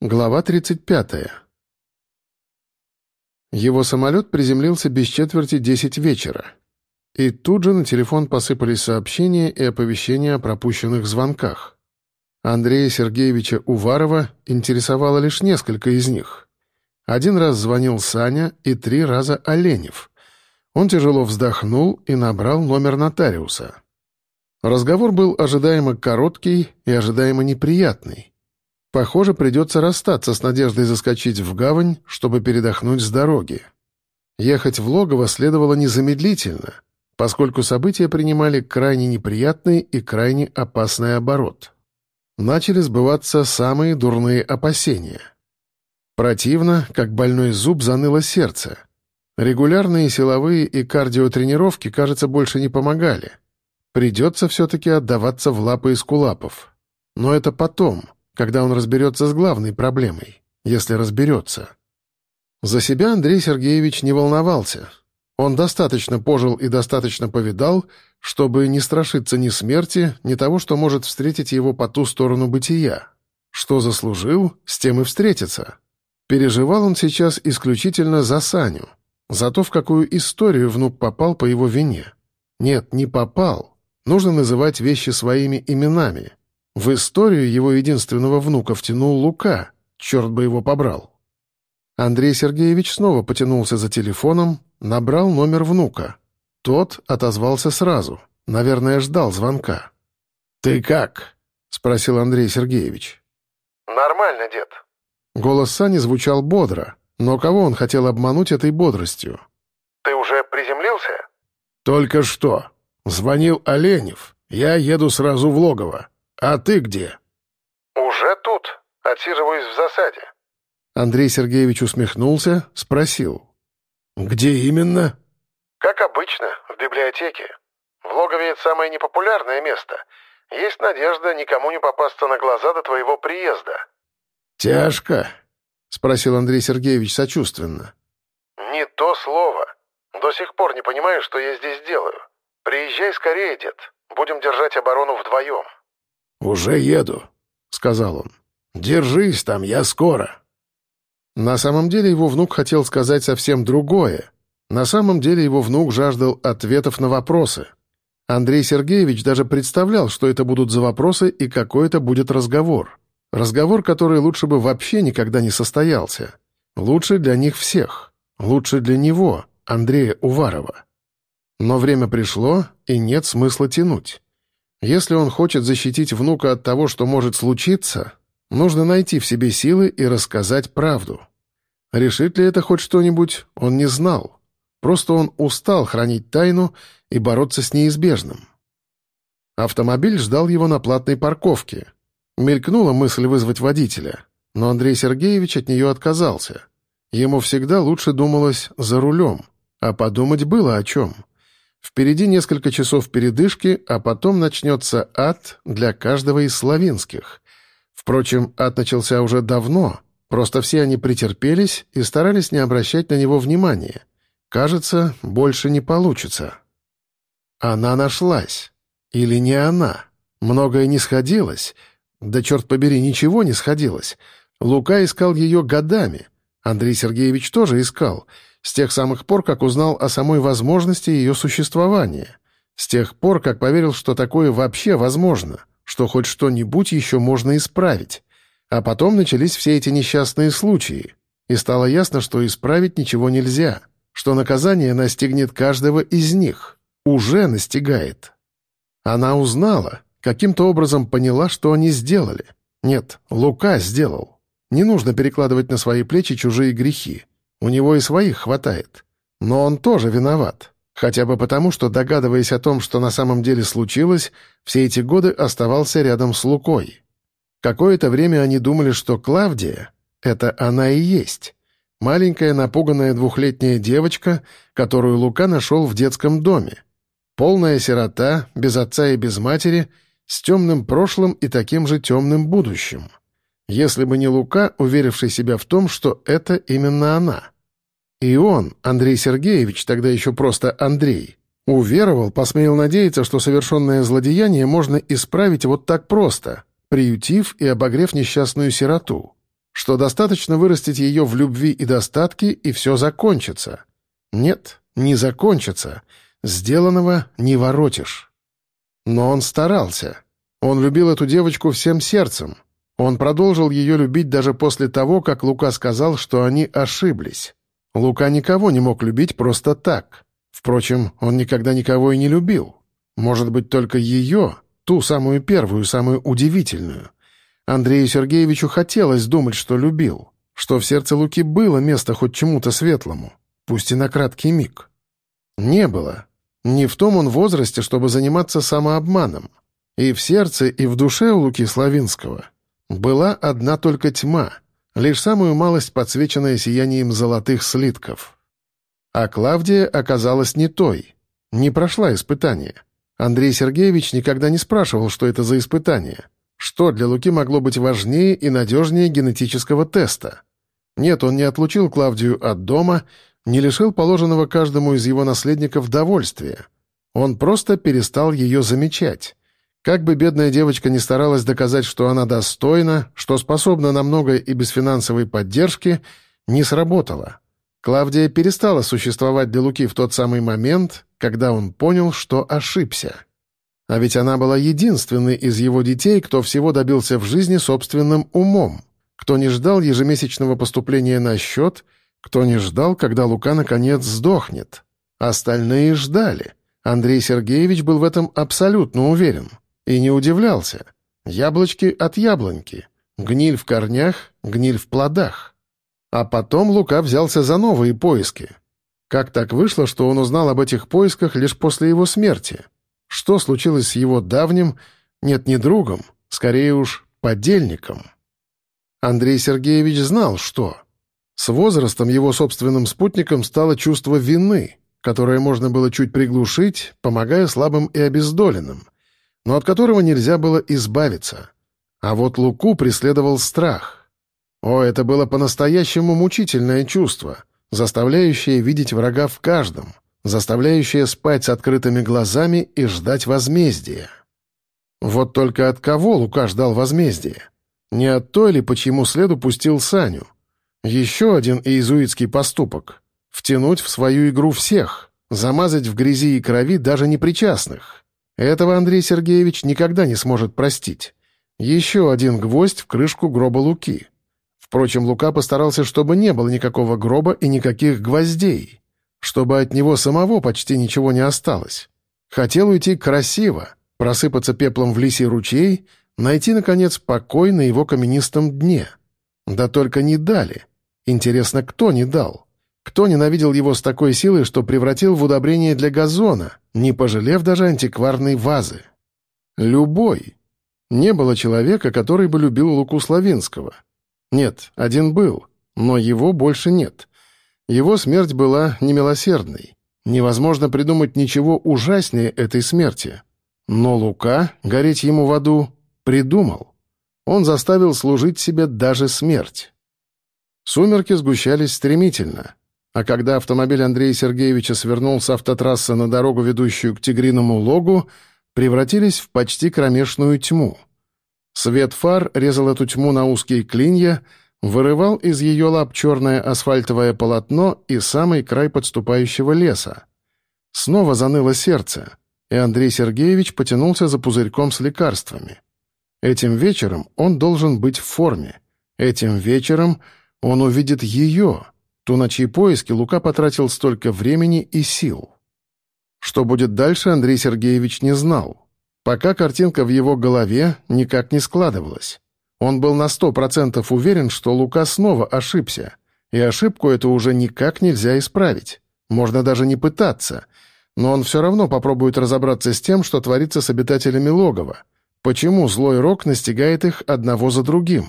Глава 35. Его самолет приземлился без четверти 10 вечера. И тут же на телефон посыпались сообщения и оповещения о пропущенных звонках. Андрея Сергеевича Уварова интересовало лишь несколько из них. Один раз звонил Саня и три раза Оленев. Он тяжело вздохнул и набрал номер нотариуса. Разговор был ожидаемо короткий и ожидаемо неприятный. Похоже, придется расстаться с надеждой заскочить в гавань, чтобы передохнуть с дороги. Ехать в логово следовало незамедлительно, поскольку события принимали крайне неприятный и крайне опасный оборот. Начали сбываться самые дурные опасения. Противно, как больной зуб, заныло сердце. Регулярные силовые и кардиотренировки, кажется, больше не помогали. Придется все-таки отдаваться в лапы эскулапов. Но это потом — когда он разберется с главной проблемой, если разберется. За себя Андрей Сергеевич не волновался. Он достаточно пожил и достаточно повидал, чтобы не страшиться ни смерти, ни того, что может встретить его по ту сторону бытия. Что заслужил, с тем и встретится. Переживал он сейчас исключительно за Саню, за то, в какую историю внук попал по его вине. Нет, не попал. Нужно называть вещи своими именами. В историю его единственного внука втянул Лука, черт бы его побрал. Андрей Сергеевич снова потянулся за телефоном, набрал номер внука. Тот отозвался сразу, наверное, ждал звонка. «Ты как?» — спросил Андрей Сергеевич. «Нормально, дед». Голос Сани звучал бодро, но кого он хотел обмануть этой бодростью? «Ты уже приземлился?» «Только что. Звонил Оленев. Я еду сразу в логово. «А ты где?» «Уже тут. Отсиживаюсь в засаде». Андрей Сергеевич усмехнулся, спросил. «Где именно?» «Как обычно, в библиотеке. В логове это самое непопулярное место. Есть надежда никому не попасться на глаза до твоего приезда». «Тяжко?» — спросил Андрей Сергеевич сочувственно. «Не то слово. До сих пор не понимаю, что я здесь делаю. Приезжай скорее, дед. Будем держать оборону вдвоем». «Уже еду», — сказал он. «Держись там, я скоро». На самом деле его внук хотел сказать совсем другое. На самом деле его внук жаждал ответов на вопросы. Андрей Сергеевич даже представлял, что это будут за вопросы и какой это будет разговор. Разговор, который лучше бы вообще никогда не состоялся. Лучше для них всех. Лучше для него, Андрея Уварова. Но время пришло, и нет смысла тянуть. Если он хочет защитить внука от того, что может случиться, нужно найти в себе силы и рассказать правду. Решит ли это хоть что-нибудь, он не знал. Просто он устал хранить тайну и бороться с неизбежным. Автомобиль ждал его на платной парковке. Мелькнула мысль вызвать водителя, но Андрей Сергеевич от нее отказался. Ему всегда лучше думалось за рулем, а подумать было о чем — Впереди несколько часов передышки, а потом начнется ад для каждого из славянских. Впрочем, ад начался уже давно, просто все они претерпелись и старались не обращать на него внимания. Кажется, больше не получится. Она нашлась. Или не она. Многое не сходилось. Да, черт побери, ничего не сходилось. Лука искал ее годами. Андрей Сергеевич тоже искал — с тех самых пор, как узнал о самой возможности ее существования. С тех пор, как поверил, что такое вообще возможно, что хоть что-нибудь еще можно исправить. А потом начались все эти несчастные случаи, и стало ясно, что исправить ничего нельзя, что наказание настигнет каждого из них, уже настигает. Она узнала, каким-то образом поняла, что они сделали. Нет, Лука сделал. Не нужно перекладывать на свои плечи чужие грехи. У него и своих хватает. Но он тоже виноват. Хотя бы потому, что, догадываясь о том, что на самом деле случилось, все эти годы оставался рядом с Лукой. Какое-то время они думали, что Клавдия — это она и есть. Маленькая напуганная двухлетняя девочка, которую Лука нашел в детском доме. Полная сирота, без отца и без матери, с темным прошлым и таким же темным будущим. Если бы не Лука, уверивший себя в том, что это именно она. И он, Андрей Сергеевич, тогда еще просто Андрей, уверовал, посмел надеяться, что совершенное злодеяние можно исправить вот так просто, приютив и обогрев несчастную сироту. что достаточно вырастить ее в любви и достатке, и все закончится. Нет, не закончится. Сделанного не воротишь. Но он старался. Он любил эту девочку всем сердцем. Он продолжил ее любить даже после того, как Лука сказал, что они ошиблись. Лука никого не мог любить просто так. Впрочем, он никогда никого и не любил. Может быть, только ее, ту самую первую, самую удивительную. Андрею Сергеевичу хотелось думать, что любил, что в сердце Луки было место хоть чему-то светлому, пусть и на краткий миг. Не было. Не в том он возрасте, чтобы заниматься самообманом. И в сердце, и в душе у Луки Славинского была одна только тьма, лишь самую малость подсвеченная сиянием золотых слитков. А Клавдия оказалась не той, не прошла испытание. Андрей Сергеевич никогда не спрашивал, что это за испытание. Что для Луки могло быть важнее и надежнее генетического теста? Нет, он не отлучил Клавдию от дома, не лишил положенного каждому из его наследников довольствия. Он просто перестал ее замечать. Как бы бедная девочка ни старалась доказать, что она достойна, что способна на многое и без финансовой поддержки, не сработало. Клавдия перестала существовать для Луки в тот самый момент, когда он понял, что ошибся. А ведь она была единственной из его детей, кто всего добился в жизни собственным умом, кто не ждал ежемесячного поступления на счет, кто не ждал, когда Лука наконец сдохнет. Остальные ждали. Андрей Сергеевич был в этом абсолютно уверен. И не удивлялся. Яблочки от яблоньки. Гниль в корнях, гниль в плодах. А потом Лука взялся за новые поиски. Как так вышло, что он узнал об этих поисках лишь после его смерти? Что случилось с его давним, нет, не другом, скорее уж, подельником? Андрей Сергеевич знал, что. С возрастом его собственным спутником стало чувство вины, которое можно было чуть приглушить, помогая слабым и обездоленным, но от которого нельзя было избавиться. А вот Луку преследовал страх. О, это было по-настоящему мучительное чувство, заставляющее видеть врага в каждом — заставляющая спать с открытыми глазами и ждать возмездия. Вот только от кого Лука ждал возмездия? Не от той ли, по чьему следу пустил Саню? Еще один иезуитский поступок — втянуть в свою игру всех, замазать в грязи и крови даже непричастных. Этого Андрей Сергеевич никогда не сможет простить. Еще один гвоздь в крышку гроба Луки. Впрочем, Лука постарался, чтобы не было никакого гроба и никаких гвоздей чтобы от него самого почти ничего не осталось. Хотел уйти красиво, просыпаться пеплом в лисий ручей, найти, наконец, покой на его каменистом дне. Да только не дали. Интересно, кто не дал? Кто ненавидел его с такой силой, что превратил в удобрение для газона, не пожалев даже антикварной вазы? Любой. Не было человека, который бы любил Луку Славинского. Нет, один был, но его больше нет. Его смерть была немилосердной. Невозможно придумать ничего ужаснее этой смерти. Но Лука, гореть ему в аду, придумал. Он заставил служить себе даже смерть. Сумерки сгущались стремительно, а когда автомобиль Андрея Сергеевича свернул с автотрассы на дорогу, ведущую к Тигриному логу, превратились в почти кромешную тьму. Свет фар резал эту тьму на узкие клинья — вырывал из ее лап черное асфальтовое полотно и самый край подступающего леса. Снова заныло сердце, и Андрей Сергеевич потянулся за пузырьком с лекарствами. Этим вечером он должен быть в форме. Этим вечером он увидит ее, ту, на чьи поиски Лука потратил столько времени и сил. Что будет дальше, Андрей Сергеевич не знал. Пока картинка в его голове никак не складывалась. Он был на сто процентов уверен, что Лука снова ошибся, и ошибку эту уже никак нельзя исправить. Можно даже не пытаться. Но он все равно попробует разобраться с тем, что творится с обитателями логова. Почему злой рок настигает их одного за другим?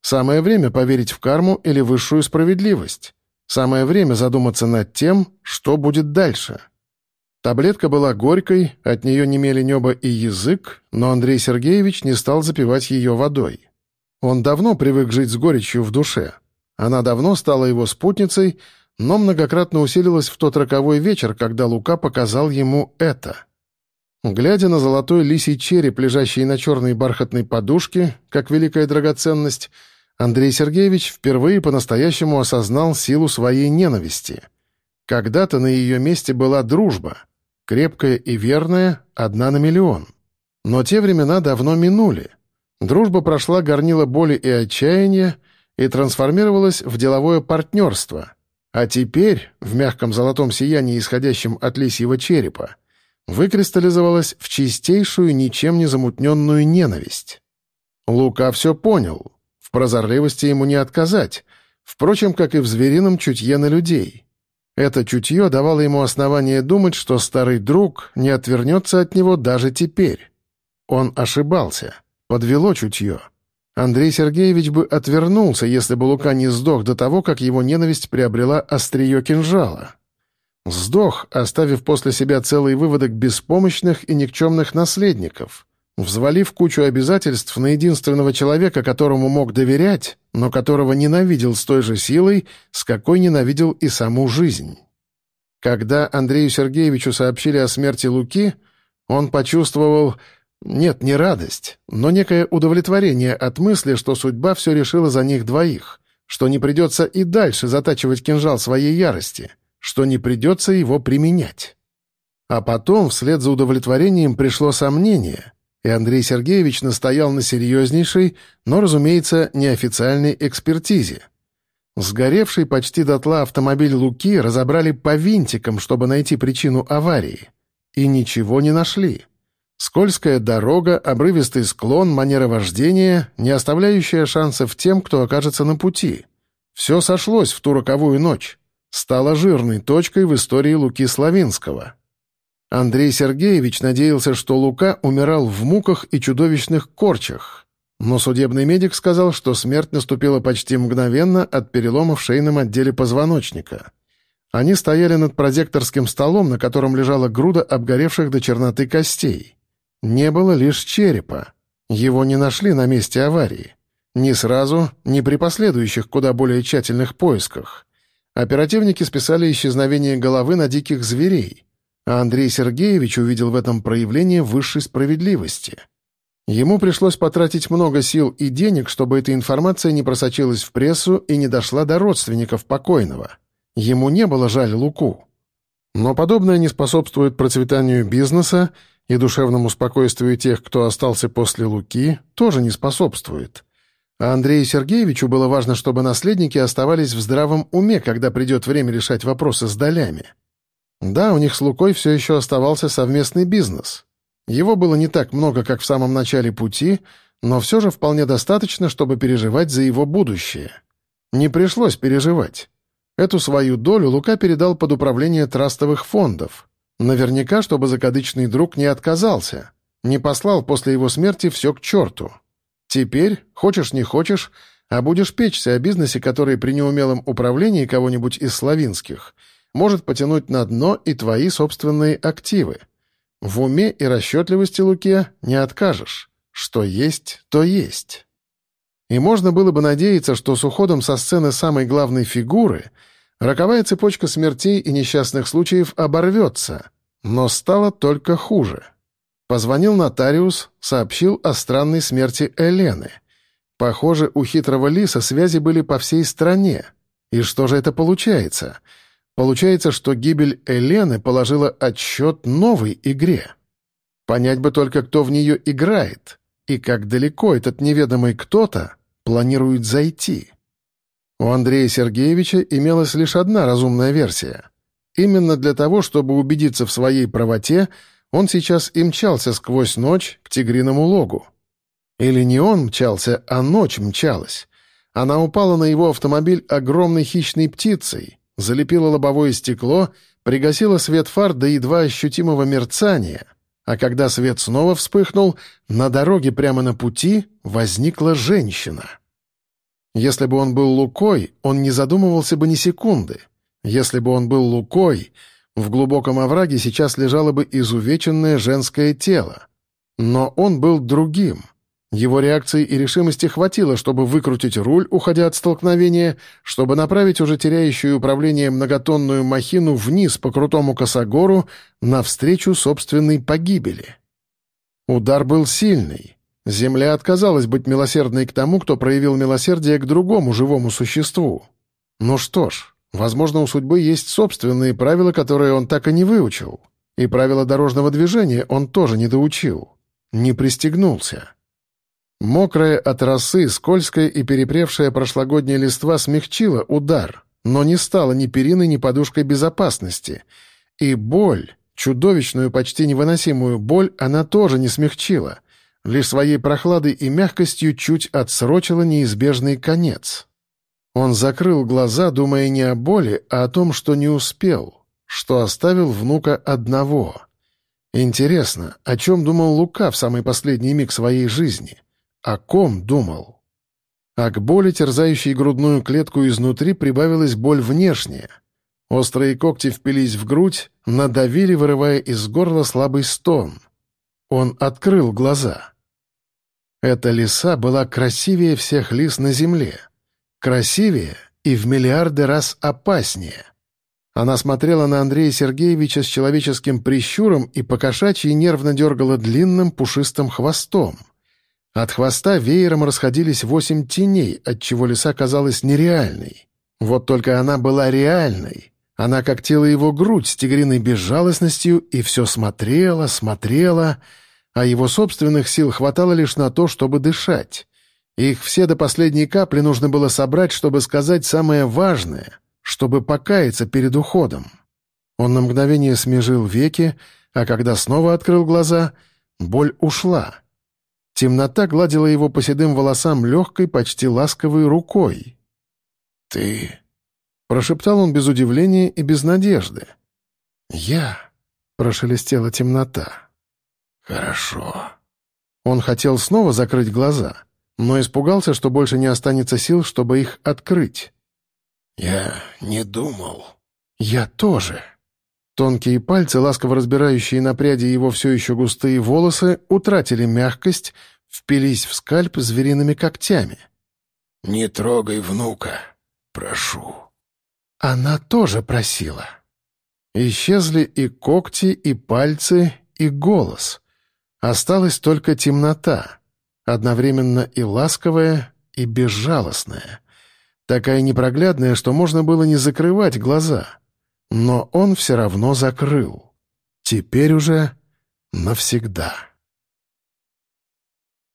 Самое время поверить в карму или высшую справедливость. Самое время задуматься над тем, что будет дальше. Таблетка была горькой, от нее немели небо и язык, но Андрей Сергеевич не стал запивать ее водой. Он давно привык жить с горечью в душе. Она давно стала его спутницей, но многократно усилилась в тот роковой вечер, когда Лука показал ему это. Глядя на золотой лисий череп, лежащий на черной бархатной подушке, как великая драгоценность, Андрей Сергеевич впервые по-настоящему осознал силу своей ненависти. Когда-то на ее месте была дружба, крепкая и верная, одна на миллион. Но те времена давно минули. Дружба прошла горнило боли и отчаяния и трансформировалась в деловое партнерство. А теперь, в мягком золотом сиянии, исходящем от лисьего черепа, выкристаллизовалась в чистейшую, ничем не замутненную ненависть. Лука все понял — в прозорливости ему не отказать, впрочем, как и в зверином чутье на людей. Это чутье давало ему основание думать, что старый друг не отвернется от него даже теперь. Он ошибался. Подвело чутье. Андрей Сергеевич бы отвернулся, если бы Лука не сдох до того, как его ненависть приобрела острие кинжала. Сдох, оставив после себя целый выводок беспомощных и никчемных наследников взвалив кучу обязательств на единственного человека, которому мог доверять, но которого ненавидел с той же силой, с какой ненавидел и саму жизнь. Когда Андрею Сергеевичу сообщили о смерти Луки, он почувствовал, нет, не радость, но некое удовлетворение от мысли, что судьба все решила за них двоих, что не придется и дальше затачивать кинжал своей ярости, что не придется его применять. А потом, вслед за удовлетворением, пришло сомнение — и Андрей Сергеевич настоял на серьезнейшей, но, разумеется, неофициальной экспертизе. Сгоревший почти дотла автомобиль Луки разобрали по винтикам, чтобы найти причину аварии. И ничего не нашли. Скользкая дорога, обрывистый склон, манера вождения, не оставляющая шансов тем, кто окажется на пути. Все сошлось в ту роковую ночь. Стало жирной точкой в истории Луки Славинского. Андрей Сергеевич надеялся, что Лука умирал в муках и чудовищных корчах. Но судебный медик сказал, что смерть наступила почти мгновенно от перелома в шейном отделе позвоночника. Они стояли над прозекторским столом, на котором лежала груда обгоревших до черноты костей. Не было лишь черепа. Его не нашли на месте аварии. Ни сразу, ни при последующих куда более тщательных поисках. Оперативники списали исчезновение головы на диких зверей — а Андрей Сергеевич увидел в этом проявление высшей справедливости. Ему пришлось потратить много сил и денег, чтобы эта информация не просочилась в прессу и не дошла до родственников покойного. Ему не было жаль Луку. Но подобное не способствует процветанию бизнеса и душевному спокойствию тех, кто остался после Луки, тоже не способствует. А Андрею Сергеевичу было важно, чтобы наследники оставались в здравом уме, когда придет время решать вопросы с долями. Да, у них с Лукой все еще оставался совместный бизнес. Его было не так много, как в самом начале пути, но все же вполне достаточно, чтобы переживать за его будущее. Не пришлось переживать. Эту свою долю Лука передал под управление трастовых фондов. Наверняка, чтобы закадычный друг не отказался, не послал после его смерти все к черту. Теперь, хочешь не хочешь, а будешь печься о бизнесе, который при неумелом управлении кого-нибудь из славинских — может потянуть на дно и твои собственные активы. В уме и расчетливости Луке не откажешь. Что есть, то есть. И можно было бы надеяться, что с уходом со сцены самой главной фигуры роковая цепочка смертей и несчастных случаев оборвется, но стало только хуже. Позвонил нотариус, сообщил о странной смерти Элены. Похоже, у хитрого лиса связи были по всей стране. И что же это получается — Получается, что гибель Элены положила отсчет новой игре. Понять бы только, кто в нее играет, и как далеко этот неведомый кто-то планирует зайти. У Андрея Сергеевича имелась лишь одна разумная версия. Именно для того, чтобы убедиться в своей правоте, он сейчас и мчался сквозь ночь к тигриному логу. Или не он мчался, а ночь мчалась. Она упала на его автомобиль огромной хищной птицей, залепила лобовое стекло, пригасила свет фар до едва ощутимого мерцания, а когда свет снова вспыхнул, на дороге прямо на пути возникла женщина. Если бы он был Лукой, он не задумывался бы ни секунды. Если бы он был Лукой, в глубоком овраге сейчас лежало бы изувеченное женское тело. Но он был другим — его реакции и решимости хватило, чтобы выкрутить руль, уходя от столкновения, чтобы направить уже теряющую управление многотонную махину вниз по крутому косогору навстречу собственной погибели. Удар был сильный. Земля отказалась быть милосердной к тому, кто проявил милосердие к другому живому существу. Ну что ж, возможно, у судьбы есть собственные правила, которые он так и не выучил. И правила дорожного движения он тоже не доучил. Не пристегнулся. Мокрая от росы, скользкая и перепревшая прошлогодняя листва смягчила удар, но не стала ни периной, ни подушкой безопасности. И боль, чудовищную, почти невыносимую боль, она тоже не смягчила — лишь своей прохладой и мягкостью чуть отсрочила неизбежный конец. Он закрыл глаза, думая не о боли, а о том, что не успел, что оставил внука одного. Интересно, о чем думал Лука в самый последний миг своей жизни? О ком думал? А к боли, терзающей грудную клетку изнутри, прибавилась боль внешняя. Острые когти впились в грудь, надавили, вырывая из горла слабый стон — он открыл глаза. Эта лиса была красивее всех лис на земле. Красивее и в миллиарды раз опаснее. Она смотрела на Андрея Сергеевича с человеческим прищуром и покошачьи нервно дергала длинным пушистым хвостом. От хвоста веером расходились восемь теней, отчего лиса казалась нереальной. Вот только она была реальной. Она когтела его грудь с тигриной безжалостностью и все смотрела, смотрела, а его собственных сил хватало лишь на то, чтобы дышать. Их все до последней капли нужно было собрать, чтобы сказать самое важное, чтобы покаяться перед уходом. Он на мгновение смежил веки, а когда снова открыл глаза, боль ушла. Темнота гладила его по седым волосам легкой, почти ласковой рукой. «Ты Прошептал он без удивления и без надежды. «Я...» — прошелестела темнота. «Хорошо». Он хотел снова закрыть глаза, но испугался, что больше не останется сил, чтобы их открыть. «Я не думал». «Я тоже». Тонкие пальцы, ласково разбирающие на пряди его все еще густые волосы, утратили мягкость, впились в скальп звериными когтями. «Не трогай внука, прошу». Она тоже просила. Исчезли и когти, и пальцы, и голос. Осталась только темнота, одновременно и ласковая, и безжалостная. Такая непроглядная, что можно было не закрывать глаза. Но он все равно закрыл. Теперь уже навсегда.